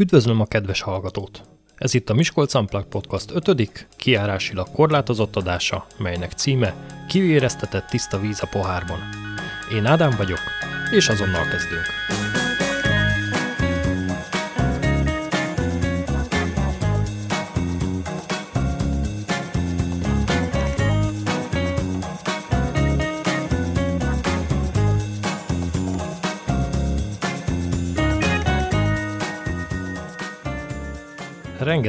Üdvözlöm a kedves hallgatót! Ez itt a Miskolc Unplugged Podcast 5. kiárásilag korlátozott adása, melynek címe Kivéreztetett tiszta víz a pohárban. Én Ádám vagyok, és azonnal kezdünk.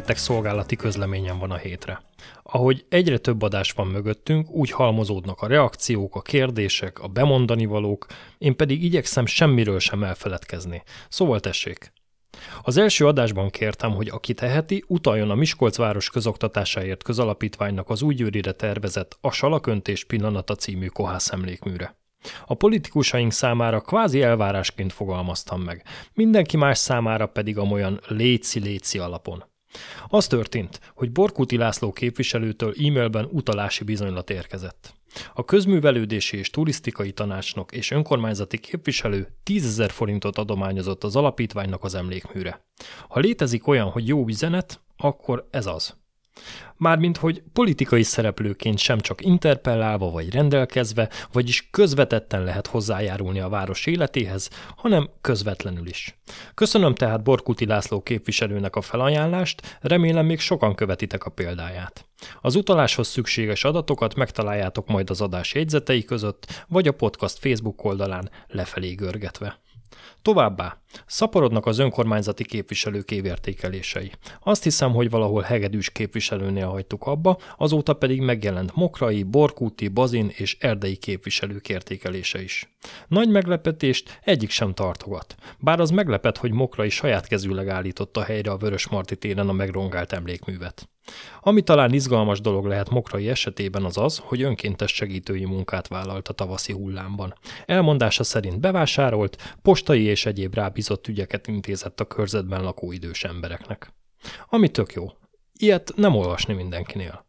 Rengeteg szolgálati közleményem van a hétre. Ahogy egyre több adás van mögöttünk, úgy halmozódnak a reakciók, a kérdések, a bemondani valók, én pedig igyekszem semmiről sem elfeledkezni. Szóval tessék! Az első adásban kértem, hogy aki teheti, utaljon a Miskolc város közoktatásáért közalapítványnak az újgyőrire tervezett A Salaköntés pillanata című kohász emlékműre. A politikusaink számára kvázi elvárásként fogalmaztam meg, mindenki más számára pedig amolyan léci-léci alapon. Az történt, hogy Borkuti László képviselőtől e-mailben utalási bizonylat érkezett. A közművelődési és turisztikai tanácsnok és önkormányzati képviselő 10 ezer forintot adományozott az alapítványnak az emlékműre. Ha létezik olyan, hogy jó üzenet, akkor ez az. Mármint, hogy politikai szereplőként sem csak interpellálva vagy rendelkezve, vagyis közvetetten lehet hozzájárulni a város életéhez, hanem közvetlenül is. Köszönöm tehát Borkuti László képviselőnek a felajánlást, remélem még sokan követitek a példáját. Az utaláshoz szükséges adatokat megtaláljátok majd az adás jegyzetei között, vagy a podcast Facebook oldalán lefelé görgetve. Továbbá, szaporodnak az önkormányzati képviselők évértékelései. Azt hiszem, hogy valahol hegedűs képviselőnél hagytuk abba, azóta pedig megjelent Mokrai, Borkúti, Bazin és Erdei képviselők értékelése is. Nagy meglepetést egyik sem tartogat, bár az meglepet, hogy Mokrai saját kezűleg állította helyre a Vörösmarty téren a megrongált emlékművet. Ami talán izgalmas dolog lehet Mokrai esetében az az, hogy önkéntes segítői munkát vállalt a tavaszi hullámban. Elmondása szerint bevásárolt, postai és egyéb rábízott ügyeket intézett a körzetben lakó idős embereknek. Ami tök jó. Ilyet nem olvasni mindenkinél.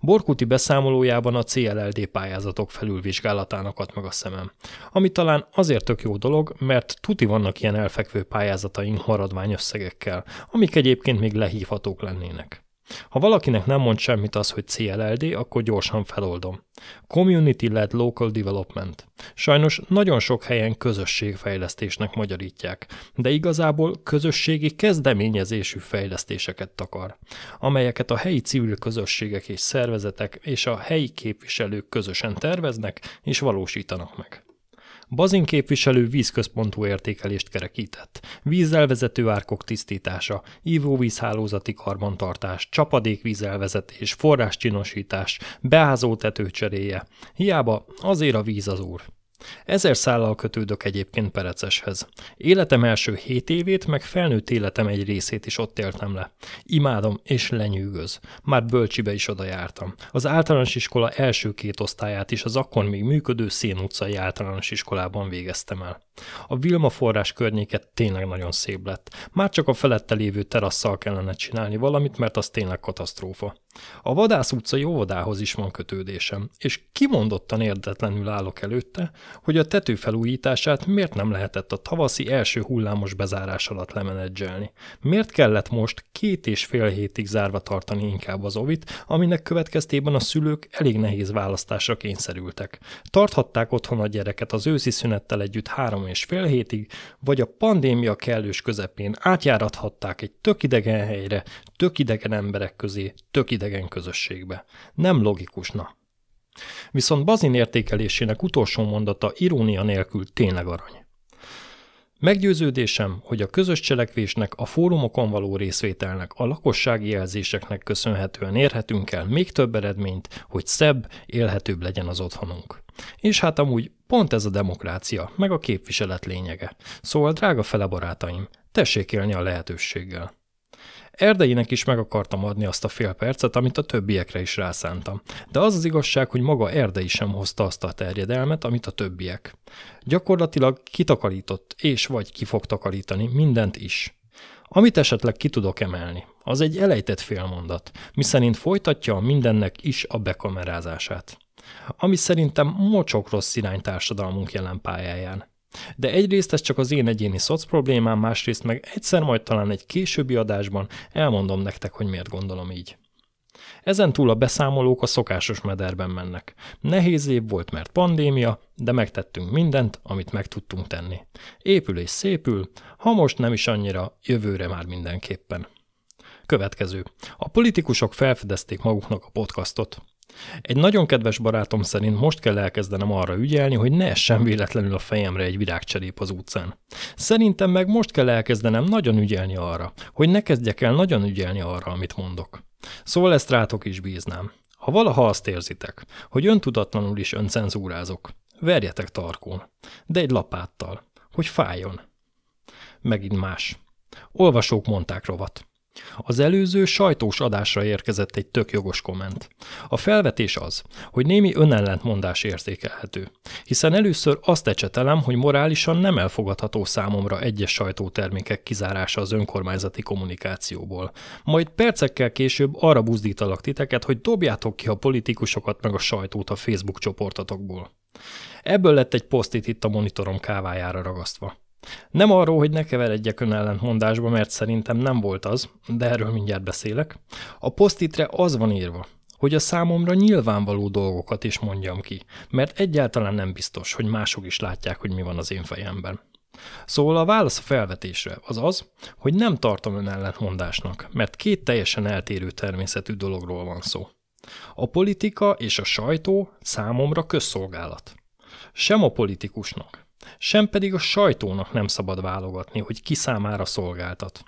Borkuti beszámolójában a CLLD pályázatok felülvizsgálatának ad meg a szemem. Ami talán azért tök jó dolog, mert tuti vannak ilyen elfekvő pályázataink maradványösszegekkel, amik egyébként még lehívhatók lennének. Ha valakinek nem mond semmit az, hogy CLLD, akkor gyorsan feloldom. Community-led Local Development. Sajnos nagyon sok helyen közösségfejlesztésnek magyarítják, de igazából közösségi kezdeményezésű fejlesztéseket takar, amelyeket a helyi civil közösségek és szervezetek és a helyi képviselők közösen terveznek és valósítanak meg. Bazin képviselő vízközpontú értékelést kerekített. Vízelvezető árkok tisztítása, ivóvízhálózati karbantartás, csapadékvízelvezetés, forráscsinosítás, beázó tetőcseréje. Hiába azért a víz az úr. Ezer szállal kötődök egyébként Pereceshez. Életem első hét évét, meg felnőtt életem egy részét is ott éltem le. Imádom és lenyűgöz. Már bölcsibe is oda jártam. Az általános iskola első két osztályát is az akkor még működő Szén utcai általános iskolában végeztem el. A Vilma forrás környéket tényleg nagyon szép lett. Már csak a felette lévő terasszal kellene csinálni valamit, mert az tényleg katasztrófa. A Vadász utcai óvodához is van kötődésem, és kimondottan érdetlenül állok előtte, hogy a tető felújítását miért nem lehetett a tavaszi első hullámos bezárás alatt lemenedzselni. Miért kellett most két és fél hétig zárva tartani inkább az ovit, aminek következtében a szülők elég nehéz választásra kényszerültek. Tarthatták otthon a gyereket az őszi szünettel együtt három és fél hétig, vagy a pandémia kellős közepén átjárathatták egy tök idegen helyre, tök idegen emberek közé, tök idegen közösségbe. Nem logikusna. Viszont Bazin értékelésének utolsó mondata irónia nélkül tényleg arany. Meggyőződésem, hogy a közös cselekvésnek, a fórumokon való részvételnek, a lakossági jelzéseknek köszönhetően érhetünk el még több eredményt, hogy szebb, élhetőbb legyen az otthonunk. És hát amúgy pont ez a demokrácia, meg a képviselet lényege. Szóval, drága fele barátaim, tessék élni a lehetőséggel. Erdeinek is meg akartam adni azt a fél percet, amit a többiekre is rászántam. De az az igazság, hogy maga Erdei sem hozta azt a terjedelmet, amit a többiek. Gyakorlatilag kitakarított, és vagy ki fog takarítani mindent is. Amit esetleg ki tudok emelni, az egy elejtett félmondat, miszerint folytatja a mindennek is a bekamerázását. Ami szerintem mocsok rossz irány társadalmunk jelen pályáján. De egyrészt ez csak az én egyéni szoc problémám, másrészt meg egyszer majd talán egy későbbi adásban elmondom nektek, hogy miért gondolom így. Ezen túl a beszámolók a szokásos mederben mennek. Nehéz év volt, mert pandémia, de megtettünk mindent, amit meg tudtunk tenni. Épül és szépül, ha most nem is annyira, jövőre már mindenképpen. Következő. A politikusok felfedezték maguknak a podcastot. Egy nagyon kedves barátom szerint most kell elkezdenem arra ügyelni, hogy ne essen véletlenül a fejemre egy virágcserép az utcán. Szerintem meg most kell elkezdenem nagyon ügyelni arra, hogy ne kezdjek el nagyon ügyelni arra, amit mondok. Szóval ezt rátok is bíznám. Ha valaha azt érzitek, hogy öntudatlanul is öncenzúrázok, verjetek tarkón, de egy lapáttal, hogy fájjon. Megint más. Olvasók mondták rovat. Az előző sajtós adásra érkezett egy tök jogos komment. A felvetés az, hogy némi önellentmondás érzékelhető, hiszen először azt ecsetelem, hogy morálisan nem elfogadható számomra egyes sajtótermékek kizárása az önkormányzati kommunikációból. Majd percekkel később arra buzdítalak titeket, hogy dobjátok ki a politikusokat meg a sajtót a Facebook csoportotokból. Ebből lett egy posztit itt a monitorom kávájára ragasztva. Nem arról, hogy ne keveredjek önellentmondásba, mert szerintem nem volt az, de erről mindjárt beszélek. A posztitre az van írva, hogy a számomra nyilvánvaló dolgokat is mondjam ki, mert egyáltalán nem biztos, hogy mások is látják, hogy mi van az én fejemben. Szóval a válasz a felvetésre az az, hogy nem tartom önellentmondásnak, mert két teljesen eltérő természetű dologról van szó. A politika és a sajtó számomra közszolgálat. Sem a politikusnak, sem pedig a sajtónak nem szabad válogatni, hogy ki számára szolgáltat.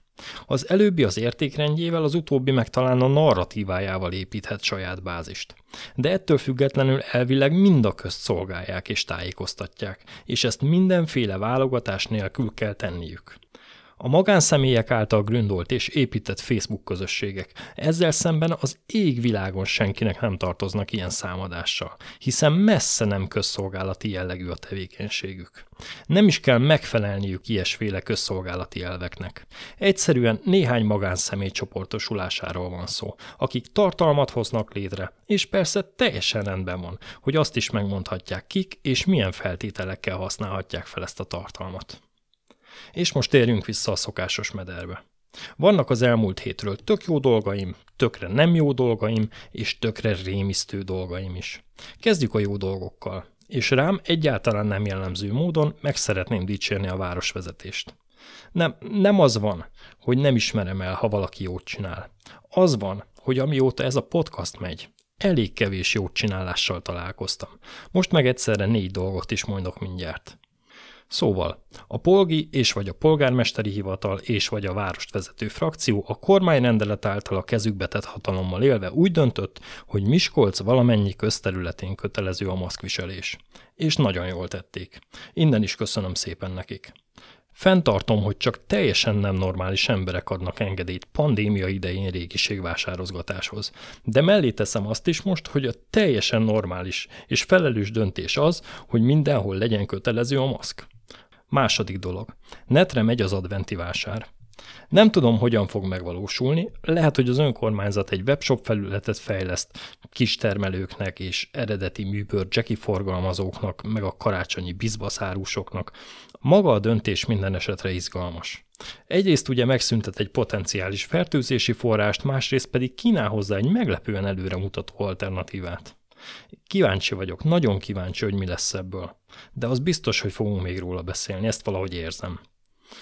Az előbbi az értékrendjével, az utóbbi meg talán a narratívájával építhet saját bázist. De ettől függetlenül elvileg mind a közt szolgálják és tájékoztatják, és ezt mindenféle válogatás nélkül kell tenniük. A magánszemélyek által gründolt és épített Facebook közösségek ezzel szemben az égvilágon senkinek nem tartoznak ilyen számadással, hiszen messze nem közszolgálati jellegű a tevékenységük. Nem is kell megfelelniük ilyesféle közszolgálati elveknek. Egyszerűen néhány magánszemély csoportosulásáról van szó, akik tartalmat hoznak létre, és persze teljesen rendben van, hogy azt is megmondhatják kik és milyen feltételekkel használhatják fel ezt a tartalmat. És most térjünk vissza a szokásos mederbe. Vannak az elmúlt hétről tök jó dolgaim, tökre nem jó dolgaim, és tökre rémisztő dolgaim is. Kezdjük a jó dolgokkal, és rám egyáltalán nem jellemző módon meg szeretném dicsérni a városvezetést. Nem, nem az van, hogy nem ismerem el, ha valaki jót csinál. Az van, hogy amióta ez a podcast megy, elég kevés jót csinálással találkoztam. Most meg egyszerre négy dolgot is mondok mindjárt. Szóval a polgi és vagy a polgármesteri hivatal és vagy a várost vezető frakció a kormányrendelet által a kezükbe tett hatalommal élve úgy döntött, hogy Miskolc valamennyi közterületén kötelező a maszkviselés. És nagyon jól tették. Innen is köszönöm szépen nekik. Fentartom, hogy csak teljesen nem normális emberek adnak engedélyt pandémia idején régiségvásározgatáshoz. De mellé teszem azt is most, hogy a teljesen normális és felelős döntés az, hogy mindenhol legyen kötelező a maszk. Második dolog. Netre megy az adventi vásár. Nem tudom, hogyan fog megvalósulni. Lehet, hogy az önkormányzat egy webshop felületet fejleszt kistermelőknek és eredeti műbőr Jackie forgalmazóknak, meg a karácsonyi bizbaszárusoknak. Maga a döntés minden esetre izgalmas. Egyrészt ugye megszüntet egy potenciális fertőzési forrást, másrészt pedig kínál hozzá egy meglepően előremutató alternatívát. Kíváncsi vagyok, nagyon kíváncsi, hogy mi lesz ebből. De az biztos, hogy fogunk még róla beszélni, ezt valahogy érzem.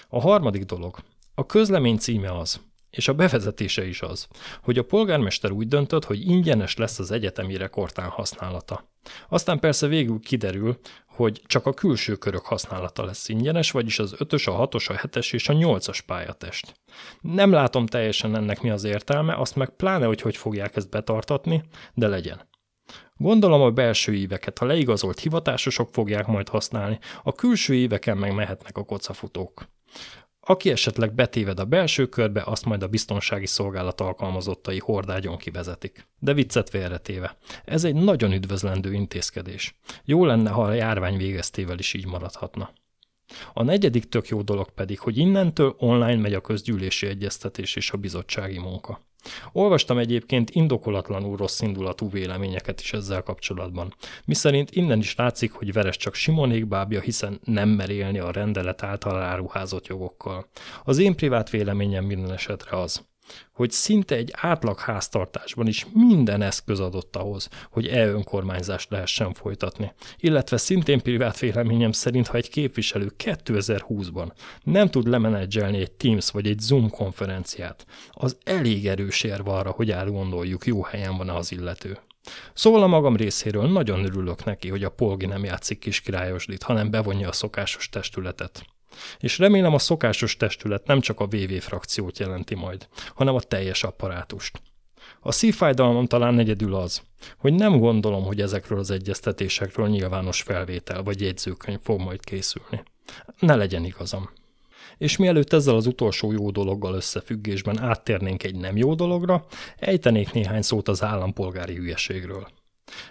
A harmadik dolog. A közlemény címe az, és a bevezetése is az, hogy a polgármester úgy döntött, hogy ingyenes lesz az egyetemi rekordtán használata. Aztán persze végül kiderül, hogy csak a külső körök használata lesz ingyenes, vagyis az 5-ös, a 6-os, a 7-es és a 8-as pályatest. Nem látom teljesen ennek mi az értelme, azt meg pláne, hogy hogy fogják ezt betartatni, de legyen. Gondolom a belső éveket a leigazolt hivatásosok fogják majd használni, a külső éveken meg mehetnek a kocafutók. Aki esetleg betéved a belső körbe, azt majd a biztonsági szolgálat alkalmazottai hordágyon kivezetik. De viccet félretéve. Ez egy nagyon üdvözlendő intézkedés. Jó lenne, ha a járvány végeztével is így maradhatna. A negyedik tök jó dolog pedig, hogy innentől online megy a közgyűlési egyeztetés és a bizottsági munka. Olvastam egyébként indokolatlanul rossz indulatú véleményeket is ezzel kapcsolatban. Miszerint innen is látszik, hogy Veres csak Simonék bábja, hiszen nem mer élni a rendelet által áruházott jogokkal. Az én privát véleményem minden esetre az, hogy szinte egy átlag háztartásban is minden eszköz adott ahhoz, hogy e-önkormányzást lehessen folytatni. Illetve szintén privát véleményem szerint, ha egy képviselő 2020-ban nem tud lemenedzselni egy Teams vagy egy Zoom konferenciát, az elég erős érve arra, hogy elgondoljuk, jó helyen van az illető. Szóval a magam részéről nagyon örülök neki, hogy a Polgi nem játszik kis királyosdit, hanem bevonja a szokásos testületet. És remélem a szokásos testület nem csak a VV frakciót jelenti majd, hanem a teljes apparátust. A szívfájdalmam talán egyedül az, hogy nem gondolom, hogy ezekről az egyeztetésekről nyilvános felvétel vagy jegyzőkönyv fog majd készülni. Ne legyen igazam. És mielőtt ezzel az utolsó jó dologgal összefüggésben áttérnénk egy nem jó dologra, ejtenék néhány szót az állampolgári hülyeségről.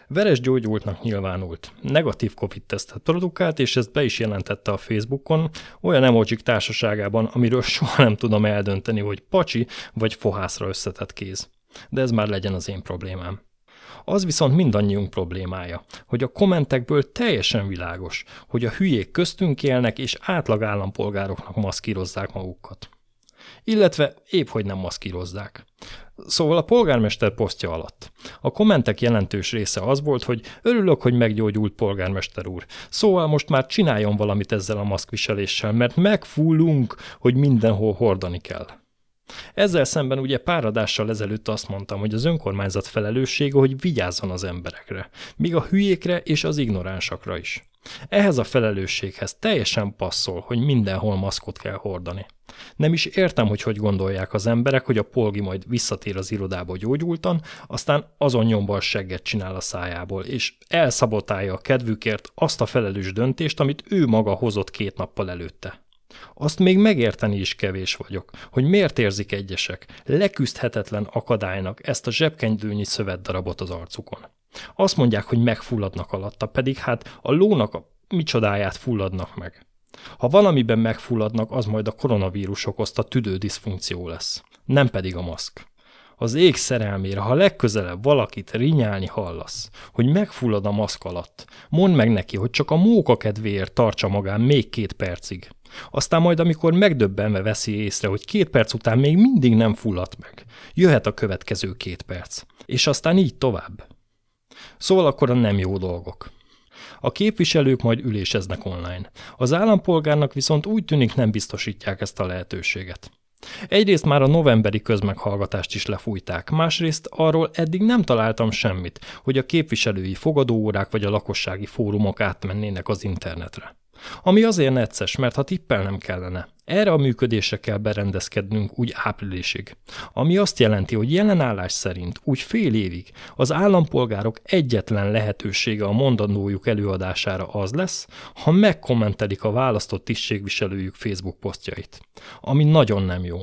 Veres gyógyultnak nyilvánult. Negatív COVID-tesztet produkált, és ezt be is jelentette a Facebookon, olyan emojik társaságában, amiről soha nem tudom eldönteni, hogy pacsi vagy fohászra összetett kéz. De ez már legyen az én problémám. Az viszont mindannyiunk problémája, hogy a kommentekből teljesen világos, hogy a hülyék köztünk élnek, és átlag állampolgároknak maszkírozzák magukat. Illetve épp hogy nem maszkírozzák. Szóval a polgármester posztja alatt. A kommentek jelentős része az volt, hogy örülök, hogy meggyógyult polgármester úr. Szóval most már csináljon valamit ezzel a maszkviseléssel, mert megfullunk, hogy mindenhol hordani kell. Ezzel szemben ugye pár adással ezelőtt azt mondtam, hogy az önkormányzat felelőssége, hogy vigyázzon az emberekre, míg a hülyékre és az ignoránsakra is. Ehhez a felelősséghez teljesen passzol, hogy mindenhol maszkot kell hordani. Nem is értem, hogy hogy gondolják az emberek, hogy a polgi majd visszatér az irodába gyógyultan, aztán azon nyomban segget csinál a szájából, és elszabotálja a kedvükért azt a felelős döntést, amit ő maga hozott két nappal előtte. Azt még megérteni is kevés vagyok, hogy miért érzik egyesek leküzdhetetlen akadálynak ezt a zsebkenydőnyi szövetdarabot az arcukon. Azt mondják, hogy megfulladnak alatta, pedig hát a lónak a micsodáját fulladnak meg. Ha valamiben megfulladnak, az majd a koronavírus okozta tüdődiszfunkció lesz, nem pedig a maszk. Az ég szerelmére, ha legközelebb valakit rinyálni hallasz, hogy megfullad a maszk alatt, mondd meg neki, hogy csak a móka kedvéért tartsa magán még két percig. Aztán majd, amikor megdöbbenve veszi észre, hogy két perc után még mindig nem fulladt meg, jöhet a következő két perc. És aztán így tovább. Szóval akkor a nem jó dolgok. A képviselők majd üléseznek online. Az állampolgárnak viszont úgy tűnik nem biztosítják ezt a lehetőséget. Egyrészt már a novemberi közmeghallgatást is lefújták, másrészt arról eddig nem találtam semmit, hogy a képviselői fogadóórák vagy a lakossági fórumok átmennének az internetre. Ami azért necces, mert ha tippelnem kellene, erre a működésre kell berendezkednünk úgy áprilisig, ami azt jelenti, hogy jelenállás szerint úgy fél évig az állampolgárok egyetlen lehetősége a mondanójuk előadására az lesz, ha megkommentelik a választott tisztségviselőjük Facebook posztjait, ami nagyon nem jó.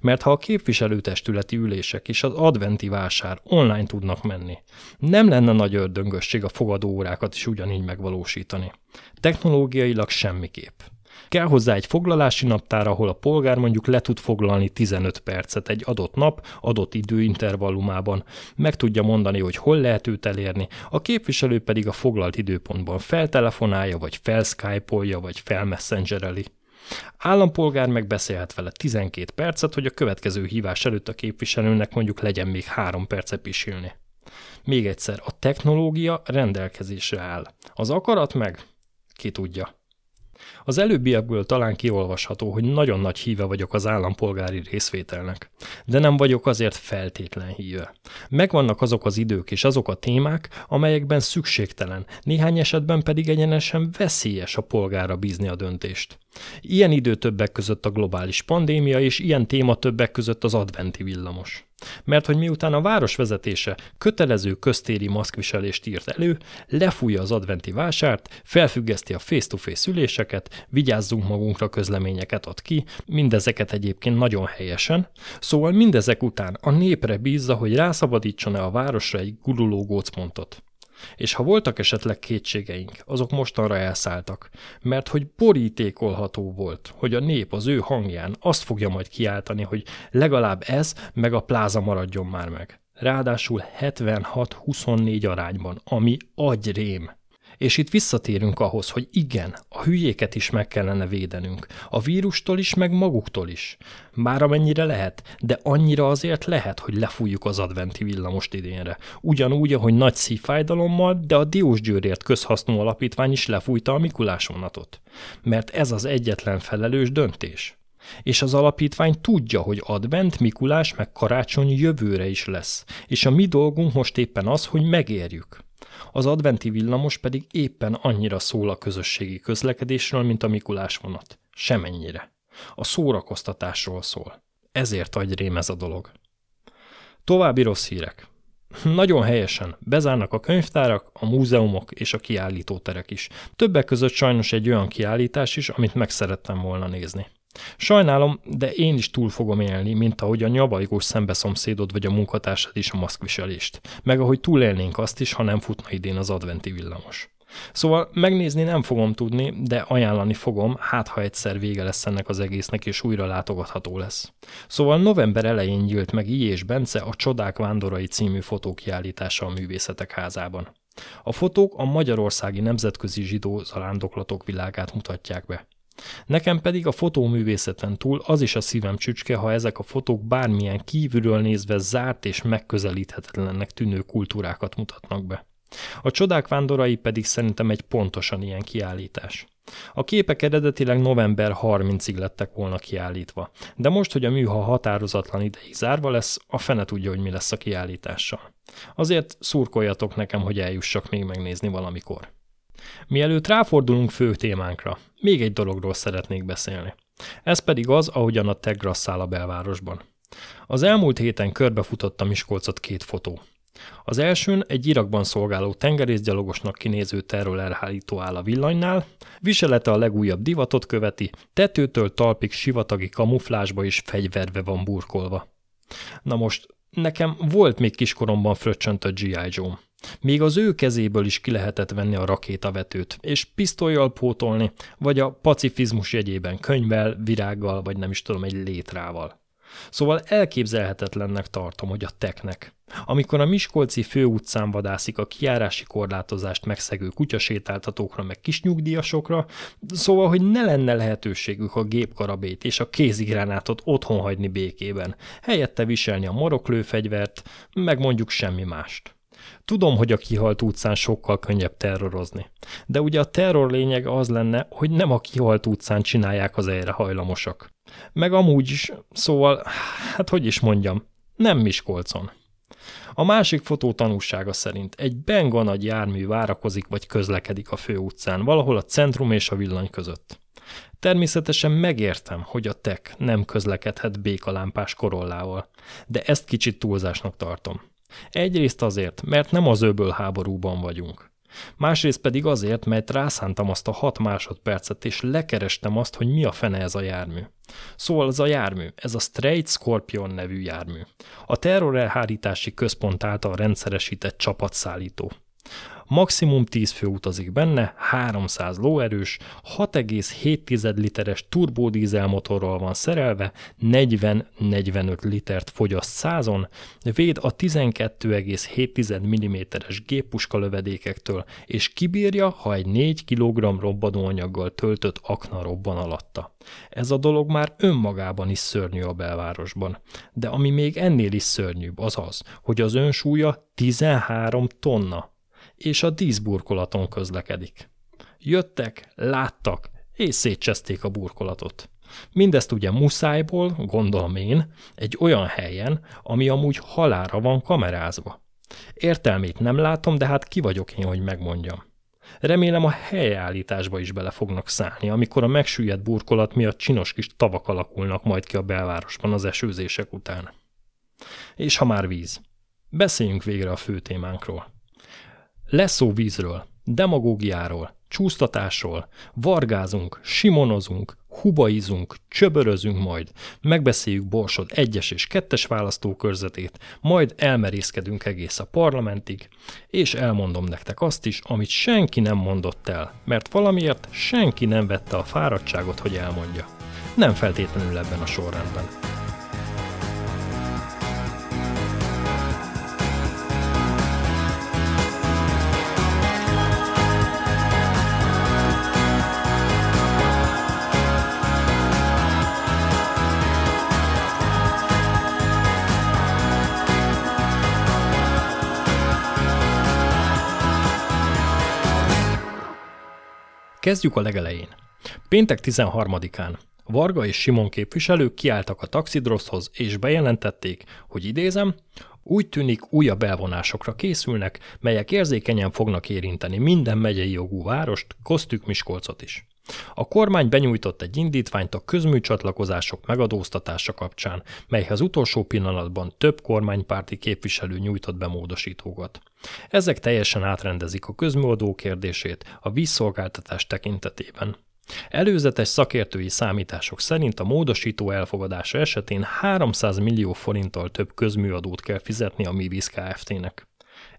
Mert ha a képviselőtestületi ülések és az adventi vásár online tudnak menni, nem lenne nagy ördöngösség a fogadóórákat is ugyanígy megvalósítani. Technológiailag semmiképp. Kell hozzá egy foglalási naptár, ahol a polgár mondjuk le tud foglalni 15 percet egy adott nap, adott időintervallumában, meg tudja mondani, hogy hol lehet őt elérni, a képviselő pedig a foglalt időpontban feltelefonálja, vagy felskype-olja, vagy felmessengereli. Állampolgár megbeszélhet vele 12 percet, hogy a következő hívás előtt a képviselőnek mondjuk legyen még három perce pisilni. Még egyszer, a technológia rendelkezésre áll. Az akarat meg? Ki tudja. Az előbbiekből talán kiolvasható, hogy nagyon nagy híve vagyok az állampolgári részvételnek, de nem vagyok azért feltétlen híve. Megvannak azok az idők és azok a témák, amelyekben szükségtelen, néhány esetben pedig egyenesen veszélyes a polgára bízni a döntést. Ilyen idő többek között a globális pandémia, és ilyen téma többek között az adventi villamos. Mert hogy miután a város vezetése kötelező köztéri maszkviselést írt elő, lefújja az adventi vásárt, felfüggeszti a face-to-face üléseket, vigyázzunk magunkra közleményeket ad ki, mindezeket egyébként nagyon helyesen, szóval mindezek után a népre bízza, hogy rászabadítson-e a városra egy guruló gócpontot. És ha voltak esetleg kétségeink, azok mostanra elszálltak, mert hogy borítékolható volt, hogy a nép az ő hangján azt fogja majd kiáltani, hogy legalább ez meg a pláza maradjon már meg. Ráadásul 76-24 arányban, ami agyrém. És itt visszatérünk ahhoz, hogy igen, a hülyéket is meg kellene védenünk. A vírustól is, meg maguktól is. Már amennyire lehet, de annyira azért lehet, hogy lefújjuk az adventi villamost idénre. Ugyanúgy, ahogy nagy szívfájdalommal, de a Diós Győrért közhasznú alapítvány is lefújta a Mikulás vonatot. Mert ez az egyetlen felelős döntés. És az alapítvány tudja, hogy advent, Mikulás meg karácsony jövőre is lesz, és a mi dolgunk most éppen az, hogy megérjük. Az adventi villamos pedig éppen annyira szól a közösségi közlekedésről, mint a Mikulás vonat. Semennyire. A szórakoztatásról szól. Ezért rém ez a dolog. További rossz hírek. Nagyon helyesen. Bezárnak a könyvtárak, a múzeumok és a kiállítóterek is. Többek között sajnos egy olyan kiállítás is, amit meg szerettem volna nézni. Sajnálom, de én is túl fogom élni, mint ahogy a nyavajgós szembeszomszédod vagy a munkatársad is a maszkviselést. Meg ahogy túlélnénk azt is, ha nem futna idén az adventi villamos. Szóval megnézni nem fogom tudni, de ajánlani fogom, hát ha egyszer vége lesz ennek az egésznek, és újra látogatható lesz. Szóval november elején gyűlt meg I. és Bence a Csodák Vándorai című fotókiállítása a Művészetek Házában. A fotók a magyarországi nemzetközi zsidó zarándoklatok világát mutatják be. Nekem pedig a fotóművészeten túl az is a szívem csücske, ha ezek a fotók bármilyen kívülről nézve zárt és megközelíthetetlennek tűnő kultúrákat mutatnak be. A csodák vándorai pedig szerintem egy pontosan ilyen kiállítás. A képek eredetileg november 30-ig lettek volna kiállítva, de most, hogy a műha határozatlan ideig zárva lesz, a fene tudja, hogy mi lesz a kiállítással. Azért szurkoljatok nekem, hogy eljussak még megnézni valamikor. Mielőtt ráfordulunk fő témánkra, még egy dologról szeretnék beszélni. Ez pedig az, ahogyan a tech grasszál a belvárosban. Az elmúlt héten körbefutott a Miskolcot két fotó. Az elsőn egy Irakban szolgáló tengerészgyalogosnak kinéző terrorelhárító áll a villanynál, viselete a legújabb divatot követi, tetőtől talpig sivatagi kamuflásba és fegyverve van burkolva. Na most, nekem volt még kiskoromban fröccsöntött G.I. Joe. Még az ő kezéből is ki lehetett venni a rakétavetőt, és pisztolyjal pótolni, vagy a pacifizmus jegyében könyvvel, virággal, vagy nem is tudom, egy létrával. Szóval elképzelhetetlennek tartom, hogy a teknek. Amikor a Miskolci főutcán vadászik a kiárási korlátozást megszegő kutyasétáltatókra meg kisnyugdíjasokra, szóval, hogy ne lenne lehetőségük a gépkarabét és a kézigránátot otthon hagyni békében, helyette viselni a maroklőfegyvert, meg mondjuk semmi mást. Tudom, hogy a kihalt utcán sokkal könnyebb terrorozni. De ugye a terror lényege az lenne, hogy nem a kihalt utcán csinálják az erre hajlamosak. Meg amúgy is, szóval, hát hogy is mondjam, nem Miskolcon. A másik fotó tanúsága szerint egy benga nagy jármű várakozik vagy közlekedik a főutcán, valahol a centrum és a villany között. Természetesen megértem, hogy a tek nem közlekedhet békalámpás korollával, de ezt kicsit túlzásnak tartom. Egyrészt azért, mert nem az öböl háborúban vagyunk. Másrészt pedig azért, mert rászántam azt a hat másodpercet, és lekerestem azt, hogy mi a fene ez a jármű. Szóval ez a jármű, ez a Straight Scorpion nevű jármű. A terrorelhárítási központ által rendszeresített csapatszállító. Maximum 10 fő utazik benne, 300 lóerős, 6,7 literes turbódízel motorral van szerelve, 40-45 litert fogyaszt százon, véd a 12,7 mm-es géppuska lövedékektől, és kibírja, ha egy 4 kg robbanóanyaggal töltött akna robban alatta. Ez a dolog már önmagában is szörnyű a belvárosban. De ami még ennél is szörnyűbb az az, hogy az önsúlya 13 tonna és a díszburkolaton közlekedik. Jöttek, láttak, és szétcseszték a burkolatot. Mindezt ugye muszájból, gondolom én, egy olyan helyen, ami amúgy halára van kamerázva. Értelmét nem látom, de hát ki vagyok én, hogy megmondjam. Remélem a helyállításba is bele fognak szállni, amikor a megsüllyedt burkolat miatt csinos kis tavak alakulnak majd ki a belvárosban az esőzések után. És ha már víz. Beszéljünk végre a fő témánkról. Lesz szó vízről, demagógiáról, csúsztatásról, vargázunk, simonozunk, hubaizunk, csöbörözünk majd, megbeszéljük Borsod egyes és kettes választókörzetét, majd elmerészkedünk egész a parlamentig, és elmondom nektek azt is, amit senki nem mondott el, mert valamiért senki nem vette a fáradtságot, hogy elmondja. Nem feltétlenül ebben a sorrendben. Kezdjük a legelején. Péntek 13-án Varga és Simon képviselők kiálltak a taxidroszhoz, és bejelentették, hogy idézem, úgy tűnik újabb elvonásokra készülnek, melyek érzékenyen fognak érinteni minden megyei jogú várost, Kosztük Miskolcot is. A kormány benyújtott egy indítványt a közműcsatlakozások megadóztatása kapcsán, melyhez utolsó pillanatban több kormánypárti képviselő nyújtott be módosítókat. Ezek teljesen átrendezik a közműadó kérdését a vízszolgáltatás tekintetében. Előzetes szakértői számítások szerint a módosító elfogadása esetén 300 millió forinttal több közműadót kell fizetni a Mivíz Kft-nek.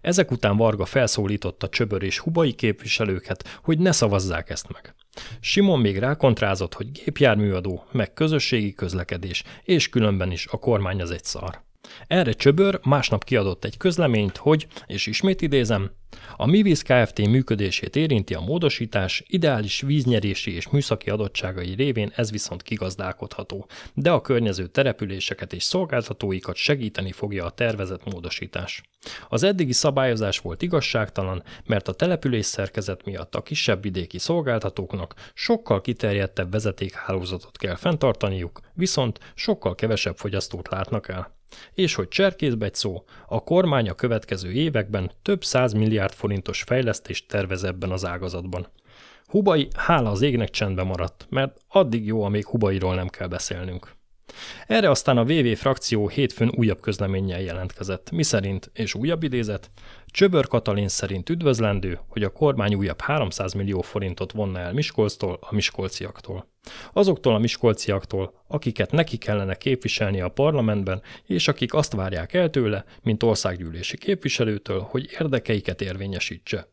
Ezek után Varga felszólította Csöbör és Hubai képviselőket, hogy ne szavazzák ezt meg. Simon még rákontrázott, hogy gépjárműadó, meg közösségi közlekedés, és különben is a kormány az egy szar. Erre Csöbör másnap kiadott egy közleményt, hogy, és ismét idézem, a Mivíz Kft. működését érinti a módosítás, ideális víznyerési és műszaki adottságai révén ez viszont kigazdálkodható, de a környező településeket és szolgáltatóikat segíteni fogja a tervezett módosítás. Az eddigi szabályozás volt igazságtalan, mert a település szerkezet miatt a kisebb vidéki szolgáltatóknak sokkal kiterjedtebb vezetékhálózatot kell fenntartaniuk, viszont sokkal kevesebb fogyasztót látnak el. És hogy cserkészbe egy szó, a kormány a következő években több száz milliárd forintos fejlesztést tervez ebben az ágazatban. Hubai hála az égnek csendben maradt, mert addig jó, amíg Hubairól nem kell beszélnünk. Erre aztán a VV frakció hétfőn újabb közleménnyel jelentkezett, miszerint, és újabb idézet, Csöbör Katalin szerint üdvözlendő, hogy a kormány újabb 300 millió forintot vonna el Miskolctól a miskolciaktól. Azoktól a miskolciaktól, akiket neki kellene képviselni a parlamentben, és akik azt várják el tőle, mint országgyűlési képviselőtől, hogy érdekeiket érvényesítse.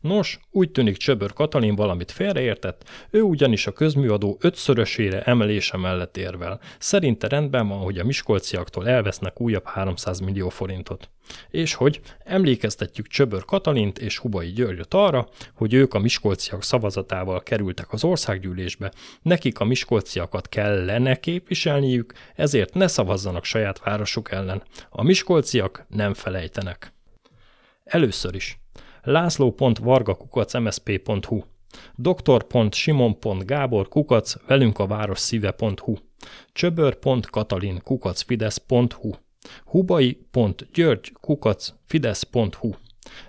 Nos, úgy tűnik Csöbör Katalin valamit félreértett, ő ugyanis a közműadó ötszörösére emelése mellett érvel. Szerinte rendben van, hogy a miskolciaktól elvesznek újabb 300 millió forintot. És hogy emlékeztetjük Csöbör Katalint és Hubai Györgyöt arra, hogy ők a miskolciak szavazatával kerültek az országgyűlésbe, nekik a miskolciakat kellene képviselniük, ezért ne szavazzanak saját városuk ellen. A miskolciak nem felejtenek. Először is. lászló.varga.msp.hu dr.simon.gábor kukac velünk a város szíve.hu csöbör.katalin kukac fidesz.hu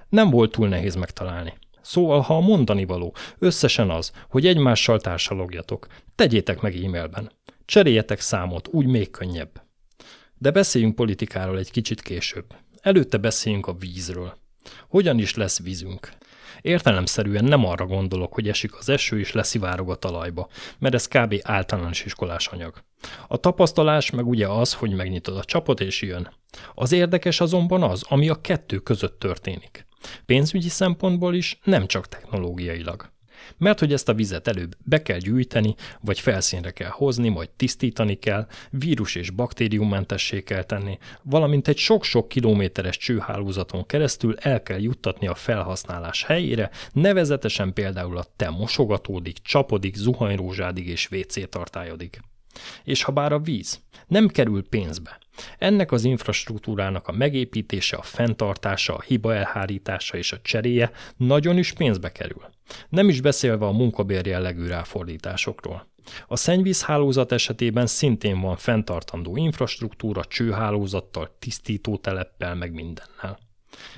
Nem volt túl nehéz megtalálni. Szóval, ha a mondani való összesen az, hogy egymással társalogjatok, tegyétek meg e-mailben. Cseréljetek számot, úgy még könnyebb. De beszéljünk politikáról egy kicsit később. Előtte beszéljünk a vízről. Hogyan is lesz vízünk? Értelemszerűen nem arra gondolok, hogy esik az eső és leszivárog a talajba, mert ez kb. általános iskolás anyag. A tapasztalás meg ugye az, hogy megnyitod a csapot és jön. Az érdekes azonban az, ami a kettő között történik. Pénzügyi szempontból is, nem csak technológiailag. Mert hogy ezt a vizet előbb be kell gyűjteni, vagy felszínre kell hozni, majd tisztítani kell, vírus és baktériummentessé kell tenni, valamint egy sok-sok kilométeres csőhálózaton keresztül el kell juttatni a felhasználás helyére, nevezetesen például a te mosogatódik, csapodik, zuhanyrózsádig és WC tartályodik. És ha bár a víz nem kerül pénzbe, ennek az infrastruktúrának a megépítése, a fenntartása, a hiba elhárítása és a cseréje nagyon is pénzbe kerül. Nem is beszélve a munkabér jellegű ráfordításokról. A szennyvízhálózat esetében szintén van fenntartandó infrastruktúra, csőhálózattal, tisztítóteleppel, meg mindennel.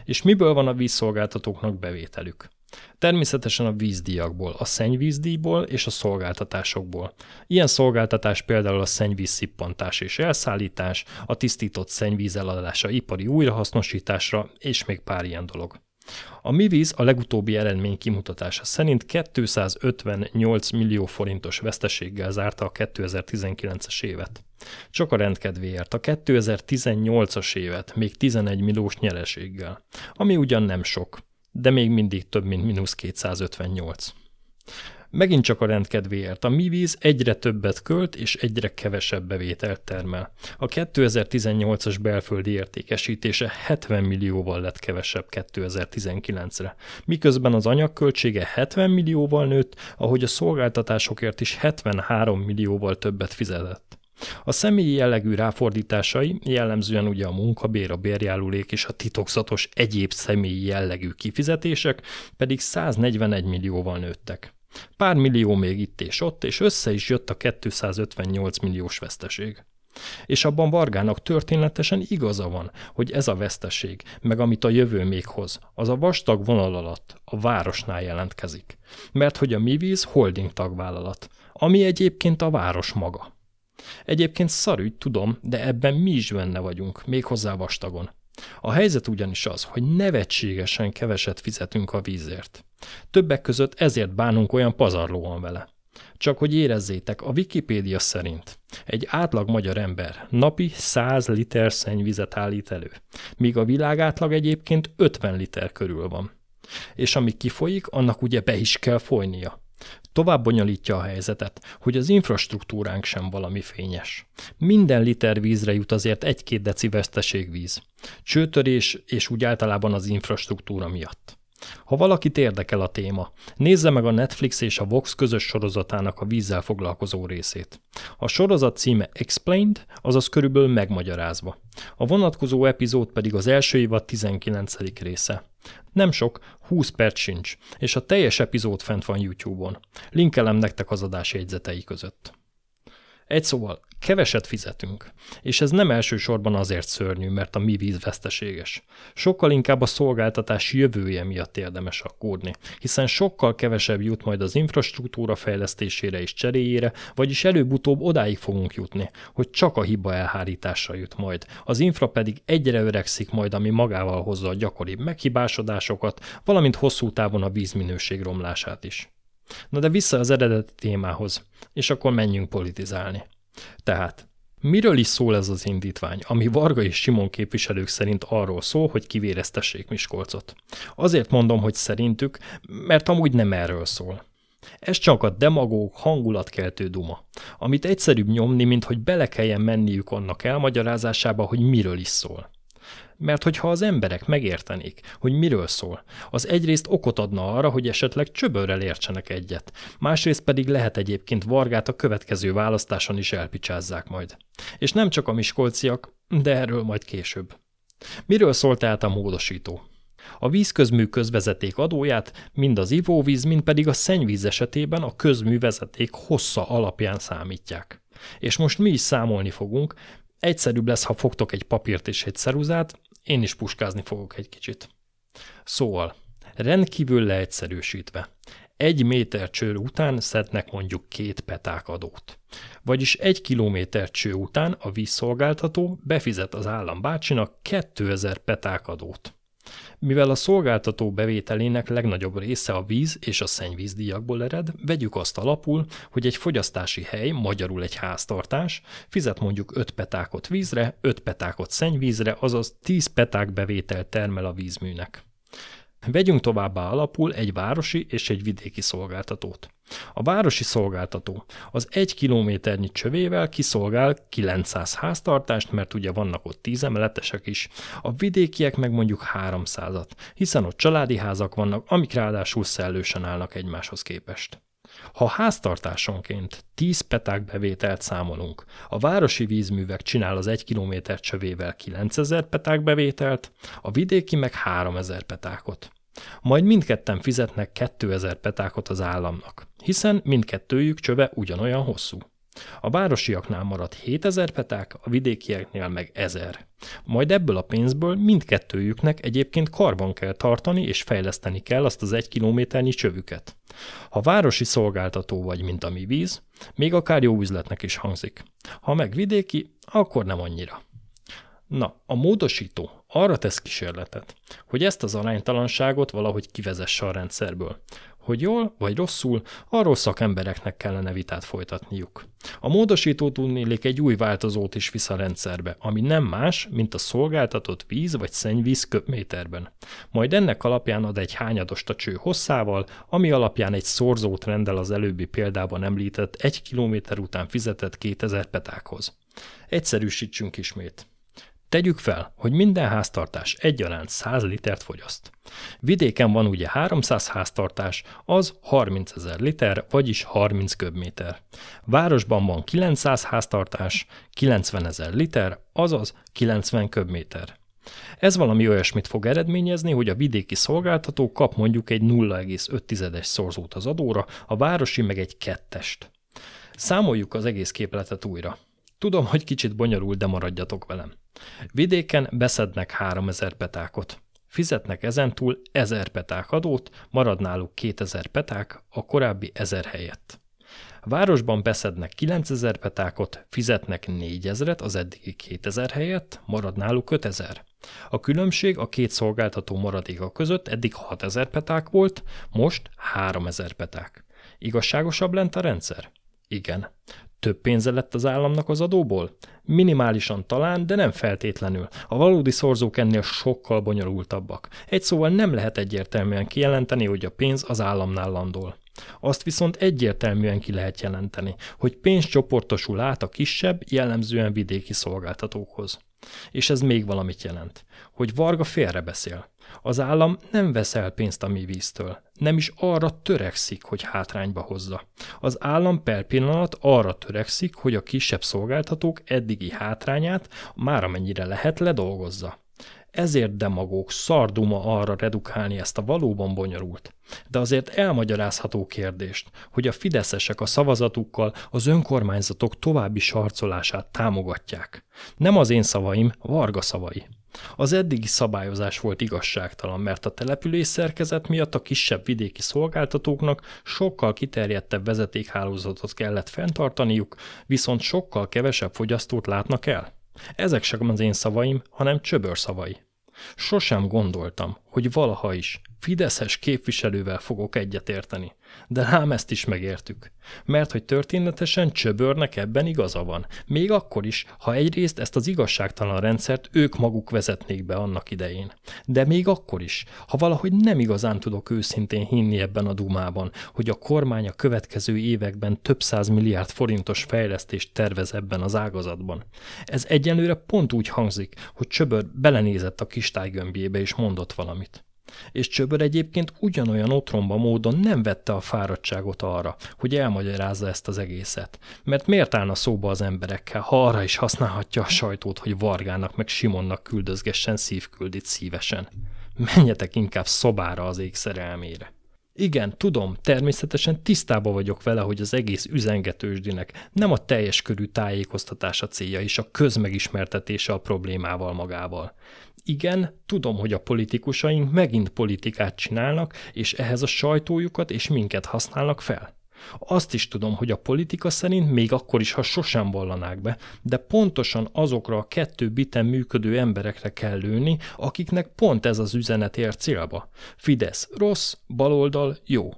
És miből van a vízszolgáltatóknak bevételük? Természetesen a vízdíjakból, a szennyvízdíjból és a szolgáltatásokból. Ilyen szolgáltatás például a szennyvíz szippantás és elszállítás, a tisztított szennyvíz eladása ipari újrahasznosításra és még pár ilyen dolog. A mi víz a legutóbbi eredmény kimutatása szerint 258 millió forintos veszteséggel zárta a 2019-es évet. Csak a rendkedvéért a 2018-as évet még 11 milliós nyereséggel, ami ugyan nem sok, de még mindig több, mint mínusz 258. Megint csak a rendkedvéért. A mi víz egyre többet költ és egyre kevesebb bevételt termel. A 2018-as belföldi értékesítése 70 millióval lett kevesebb 2019-re, miközben az anyagköltsége 70 millióval nőtt, ahogy a szolgáltatásokért is 73 millióval többet fizetett. A személyi jellegű ráfordításai, jellemzően ugye a munkabér, a bérjárulék és a titokzatos egyéb személyi jellegű kifizetések pedig 141 millióval nőttek. Pár millió még itt és ott, és össze is jött a 258 milliós veszteség. És abban Vargának történetesen igaza van, hogy ez a veszteség, meg amit a jövő még hoz, az a vastag vonal alatt, a városnál jelentkezik. Mert hogy a mi víz holding tagvállalat, ami egyébként a város maga. Egyébként szarügy, tudom, de ebben mi is benne vagyunk, méghozzá vastagon. A helyzet ugyanis az, hogy nevetségesen keveset fizetünk a vízért. Többek között ezért bánunk olyan pazarlóan vele. Csak hogy érezzétek, a Wikipédia szerint egy átlag magyar ember napi 100 liter szennyvizet állít elő, míg a világ átlag egyébként 50 liter körül van. És ami kifolyik, annak ugye be is kell folynia. Tovább bonyolítja a helyzetet, hogy az infrastruktúránk sem valami fényes. Minden liter vízre jut azért egy-két deci veszteségvíz. Csőtörés és úgy általában az infrastruktúra miatt. Ha valakit érdekel a téma, nézze meg a Netflix és a Vox közös sorozatának a vízzel foglalkozó részét. A sorozat címe Explained, azaz körülbelül megmagyarázva. A vonatkozó epizód pedig az első évad 19. része. Nem sok, 20 perc sincs, és a teljes epizód fent van YouTube-on. Linkelem nektek az adás jegyzetei között. Egy szóval, keveset fizetünk, és ez nem elsősorban azért szörnyű, mert a mi víz veszteséges. Sokkal inkább a szolgáltatás jövője miatt érdemes aggódni, hiszen sokkal kevesebb jut majd az infrastruktúra fejlesztésére és cseréjére, vagyis előbb-utóbb odáig fogunk jutni, hogy csak a hiba elhárításra jut majd. Az infra pedig egyre öregszik majd, ami magával hozza a gyakoribb meghibásodásokat, valamint hosszú távon a vízminőség romlását is. Na de vissza az eredeti témához, és akkor menjünk politizálni. Tehát, miről is szól ez az indítvány, ami Varga és Simon képviselők szerint arról szól, hogy kivéreztessék Miskolcot? Azért mondom, hogy szerintük, mert amúgy nem erről szól. Ez csak a demagóg, hangulatkeltő duma, amit egyszerűbb nyomni, mint hogy bele kelljen menniük annak elmagyarázásába, hogy miről is szól. Mert hogyha az emberek megértenék, hogy miről szól, az egyrészt okot adna arra, hogy esetleg csöbörrel értsenek egyet, másrészt pedig lehet egyébként Vargát a következő választáson is elpicsázzák majd. És nem csak a miskolciak, de erről majd később. Miről szól tehát a módosító? A vízközmű közvezeték adóját mind az ivóvíz, mind pedig a szennyvíz esetében a közművezeték hossza alapján számítják. És most mi is számolni fogunk, egyszerűbb lesz, ha fogtok egy papírt és egy szeruzát, én is puskázni fogok egy kicsit. Szóval, rendkívül leegyszerűsítve, egy méter cső után szednek mondjuk két peták adót. Vagyis egy kilométer cső után a vízszolgáltató befizet az állam bácsinak 2000 peták adót. Mivel a szolgáltató bevételének legnagyobb része a víz és a szennyvízdíjakból ered, vegyük azt alapul, hogy egy fogyasztási hely, magyarul egy háztartás, fizet mondjuk 5 petákot vízre, 5 petákot szennyvízre, azaz 10 peták bevételt termel a vízműnek. Vegyünk továbbá alapul egy városi és egy vidéki szolgáltatót. A városi szolgáltató az egy kilométernyi csövével kiszolgál 900 háztartást, mert ugye vannak ott 10 emeletesek is, a vidékiek meg mondjuk 300-at, hiszen ott családi házak vannak, amik ráadásul szellősen állnak egymáshoz képest. Ha háztartásonként 10 peták bevételt számolunk, a városi vízművek csinál az 1 km csövével 9000 peták bevételt, a vidéki meg 3000 petákot. Majd mindketten fizetnek 2000 petákot az államnak, hiszen mindkettőjük csöve ugyanolyan hosszú. A városiaknál marad 7000 peták, a vidékieknél meg 1000. Majd ebből a pénzből mindkettőjüknek egyébként karban kell tartani és fejleszteni kell azt az egy kilométernyi csövüket. Ha városi szolgáltató vagy, mint a mi víz, még akár jó üzletnek is hangzik. Ha meg vidéki, akkor nem annyira. Na, a módosító arra tesz kísérletet, hogy ezt az aránytalanságot valahogy kivezesse a rendszerből. Hogy jól vagy rosszul, arról szakembereknek kellene vitát folytatniuk. A módosító tudnélik egy új változót is visz a rendszerbe, ami nem más, mint a szolgáltatott víz vagy szennyvíz köbméterben. Majd ennek alapján ad egy hányadost a cső hosszával, ami alapján egy szorzót rendel az előbbi példában említett egy kilométer után fizetett 2000 petákhoz. Egyszerűsítsünk ismét. Tegyük fel, hogy minden háztartás egyaránt 100 litert fogyaszt. Vidéken van ugye 300 háztartás, az 30 ezer liter, vagyis 30 köbméter. Városban van 900 háztartás, 90 ezer liter, azaz 90 köbméter. Ez valami olyasmit fog eredményezni, hogy a vidéki szolgáltató kap mondjuk egy 0,5-es szorzót az adóra, a városi meg egy kettest. Számoljuk az egész képletet újra. Tudom, hogy kicsit bonyolult, de maradjatok velem. Vidéken beszednek 3000 petákot. Fizetnek ezentúl 1000 peták adót, marad náluk 2000 peták a korábbi 1000 helyett. Városban beszednek 9000 petákot, fizetnek 4000-et az eddigi 2000 helyett, marad náluk 5000. A különbség a két szolgáltató maradéka között eddig 6000 peták volt, most 3000 peták. Igazságosabb lent a rendszer? Igen. Több pénze lett az államnak az adóból? Minimálisan talán, de nem feltétlenül. A valódi szorzók ennél sokkal bonyolultabbak. Egy szóval nem lehet egyértelműen kijelenteni, hogy a pénz az államnál landol. Azt viszont egyértelműen ki lehet jelenteni, hogy pénz csoportosul át a kisebb, jellemzően vidéki szolgáltatókhoz. És ez még valamit jelent, hogy Varga félre beszél. Az állam nem vesz el pénzt a mi víztől, nem is arra törekszik, hogy hátrányba hozza. Az állam per pillanat arra törekszik, hogy a kisebb szolgáltatók eddigi hátrányát már amennyire lehet ledolgozza. Ezért demagóg, szarduma arra redukálni ezt a valóban bonyolult. De azért elmagyarázható kérdést, hogy a fideszesek a szavazatukkal az önkormányzatok további sarcolását támogatják. Nem az én szavaim, Varga szavai. Az eddigi szabályozás volt igazságtalan, mert a település szerkezet miatt a kisebb vidéki szolgáltatóknak sokkal kiterjedtebb vezetékhálózatot kellett fenntartaniuk, viszont sokkal kevesebb fogyasztót látnak el. Ezek sem az én szavaim, hanem csöbör szavai. Sosem gondoltam, hogy valaha is Fideszes képviselővel fogok egyetérteni. De lám ezt is megértük. Mert hogy történetesen Csöbörnek ebben igaza van. Még akkor is, ha egyrészt ezt az igazságtalan rendszert ők maguk vezetnék be annak idején. De még akkor is, ha valahogy nem igazán tudok őszintén hinni ebben a dumában, hogy a kormány a következő években több száz milliárd forintos fejlesztést tervez ebben az ágazatban. Ez egyenlőre pont úgy hangzik, hogy Csöbör belenézett a kistájgömbjébe és mondott valamit. És Csöbör egyébként ugyanolyan otromba módon nem vette a fáradtságot arra, hogy elmagyarázza ezt az egészet. Mert miért állna szóba az emberekkel, ha arra is használhatja a sajtót, hogy Vargának meg Simonnak küldözgessen szívküldit szívesen. Menjetek inkább szobára az ékszerelmére. Igen, tudom, természetesen tisztában vagyok vele, hogy az egész üzengetősdinek nem a teljes körű tájékoztatása célja és a közmegismertetése a problémával magával. Igen, tudom, hogy a politikusaink megint politikát csinálnak, és ehhez a sajtójukat és minket használnak fel. Azt is tudom, hogy a politika szerint még akkor is, ha sosem vallanák be, de pontosan azokra a kettő biten működő emberekre kell lőni, akiknek pont ez az üzenet ér célba. Fidesz rossz, baloldal jó.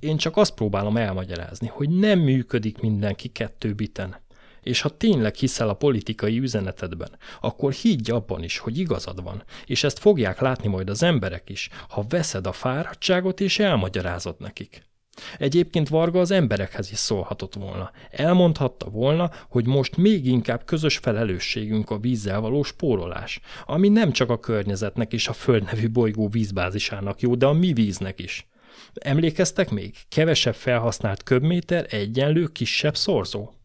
Én csak azt próbálom elmagyarázni, hogy nem működik mindenki kettő biten. És ha tényleg hiszel a politikai üzenetedben, akkor higgy abban is, hogy igazad van, és ezt fogják látni majd az emberek is, ha veszed a fáradtságot és elmagyarázod nekik. Egyébként Varga az emberekhez is szólhatott volna. Elmondhatta volna, hogy most még inkább közös felelősségünk a vízzel való spórolás, ami nem csak a környezetnek és a Föld nevű bolygó vízbázisának jó, de a mi víznek is. Emlékeztek még? Kevesebb felhasznált köbméter egyenlő kisebb szorzó.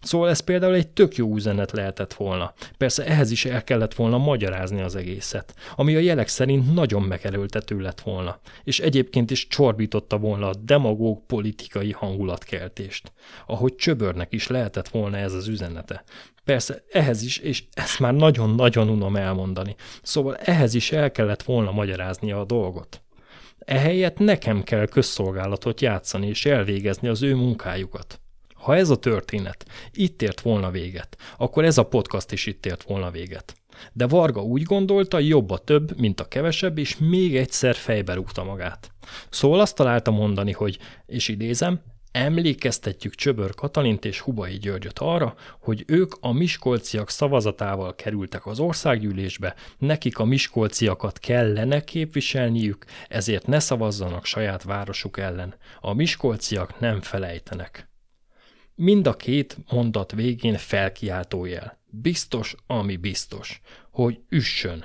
Szóval ez például egy tök jó üzenet lehetett volna. Persze ehhez is el kellett volna magyarázni az egészet, ami a jelek szerint nagyon megerőltető lett volna, és egyébként is csorbította volna a demagóg politikai hangulatkeltést, ahogy csöbörnek is lehetett volna ez az üzenete. Persze ehhez is, és ezt már nagyon-nagyon unom elmondani, szóval ehhez is el kellett volna magyaráznia a dolgot. Ehelyett nekem kell közszolgálatot játszani és elvégezni az ő munkájukat. Ha ez a történet itt ért volna véget, akkor ez a podcast is itt ért volna véget. De Varga úgy gondolta, jobb a több, mint a kevesebb, és még egyszer fejbe rúgta magát. Szóval azt találta mondani, hogy, és idézem, Emlékeztetjük Csöbör Katalint és Hubai Györgyöt arra, hogy ők a miskolciak szavazatával kerültek az országgyűlésbe, nekik a miskolciakat kellene képviselniük, ezért ne szavazzanak saját városuk ellen. A miskolciak nem felejtenek. Mind a két mondat végén felkiáltójel. Biztos, ami biztos, hogy üssön,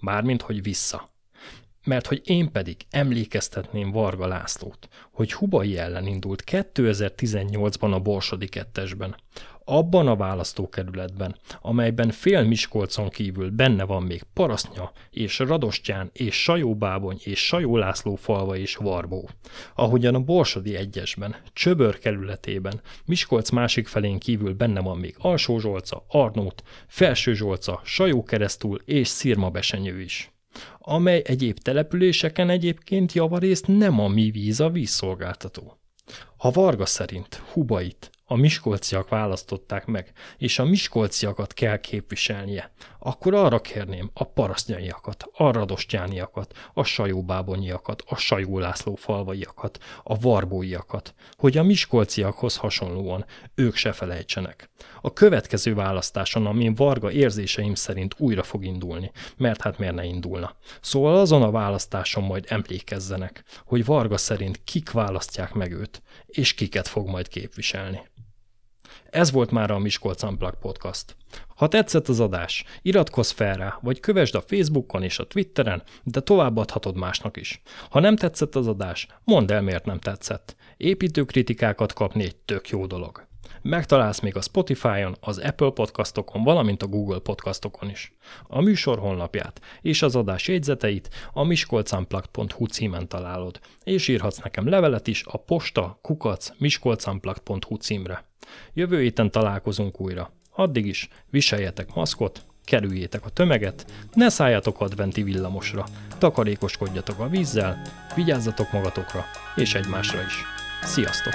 mármint, hogy vissza mert hogy én pedig emlékeztetném Varga Lászlót, hogy Hubai ellen indult 2018-ban a Borsodi kettesben, abban a választókerületben, amelyben fél Miskolcon kívül benne van még Parasztnya és Radostyán és Sajóbábony és Sajó László falva és Varbó. Ahogyan a Borsodi egyesben, Csöbör kerületében, Miskolc másik felén kívül benne van még Alsó Zsolca, Arnót, Felső Zsolca, Sajó keresztül és Szirma Besenyő is amely egyéb településeken egyébként javarészt nem a mi víz a vízszolgáltató. Ha Varga szerint Hubait a miskolciak választották meg, és a miskolciakat kell képviselnie, akkor arra kérném a parasztnyaiakat, a radostyániakat, a sajóbábonyiakat, a sajólászló falvaiakat, a varbóiakat, hogy a miskolciakhoz hasonlóan ők se felejtsenek. A következő választáson, amin Varga érzéseim szerint újra fog indulni, mert hát miért ne indulna. Szóval azon a választáson majd emlékezzenek, hogy Varga szerint kik választják meg őt, és kiket fog majd képviselni. Ez volt már a Miskolc Unplugged Podcast. Ha tetszett az adás, iratkozz fel rá, vagy kövesd a Facebookon és a Twitteren, de továbbadhatod másnak is. Ha nem tetszett az adás, mondd el, miért nem tetszett. Építő kritikákat kapni egy tök jó dolog. Megtalálsz még a Spotify-on, az Apple podcastokon, valamint a Google podcastokon is. A műsor honlapját és az adás jegyzeteit a miskolcunplugged.hu címen találod, és írhatsz nekem levelet is a posta kukac miskolcunplugged.hu címre. Jövő héten találkozunk újra. Addig is viseljetek maszkot, kerüljétek a tömeget, ne szálljatok adventi villamosra, takarékoskodjatok a vízzel, vigyázzatok magatokra és egymásra is. Sziasztok!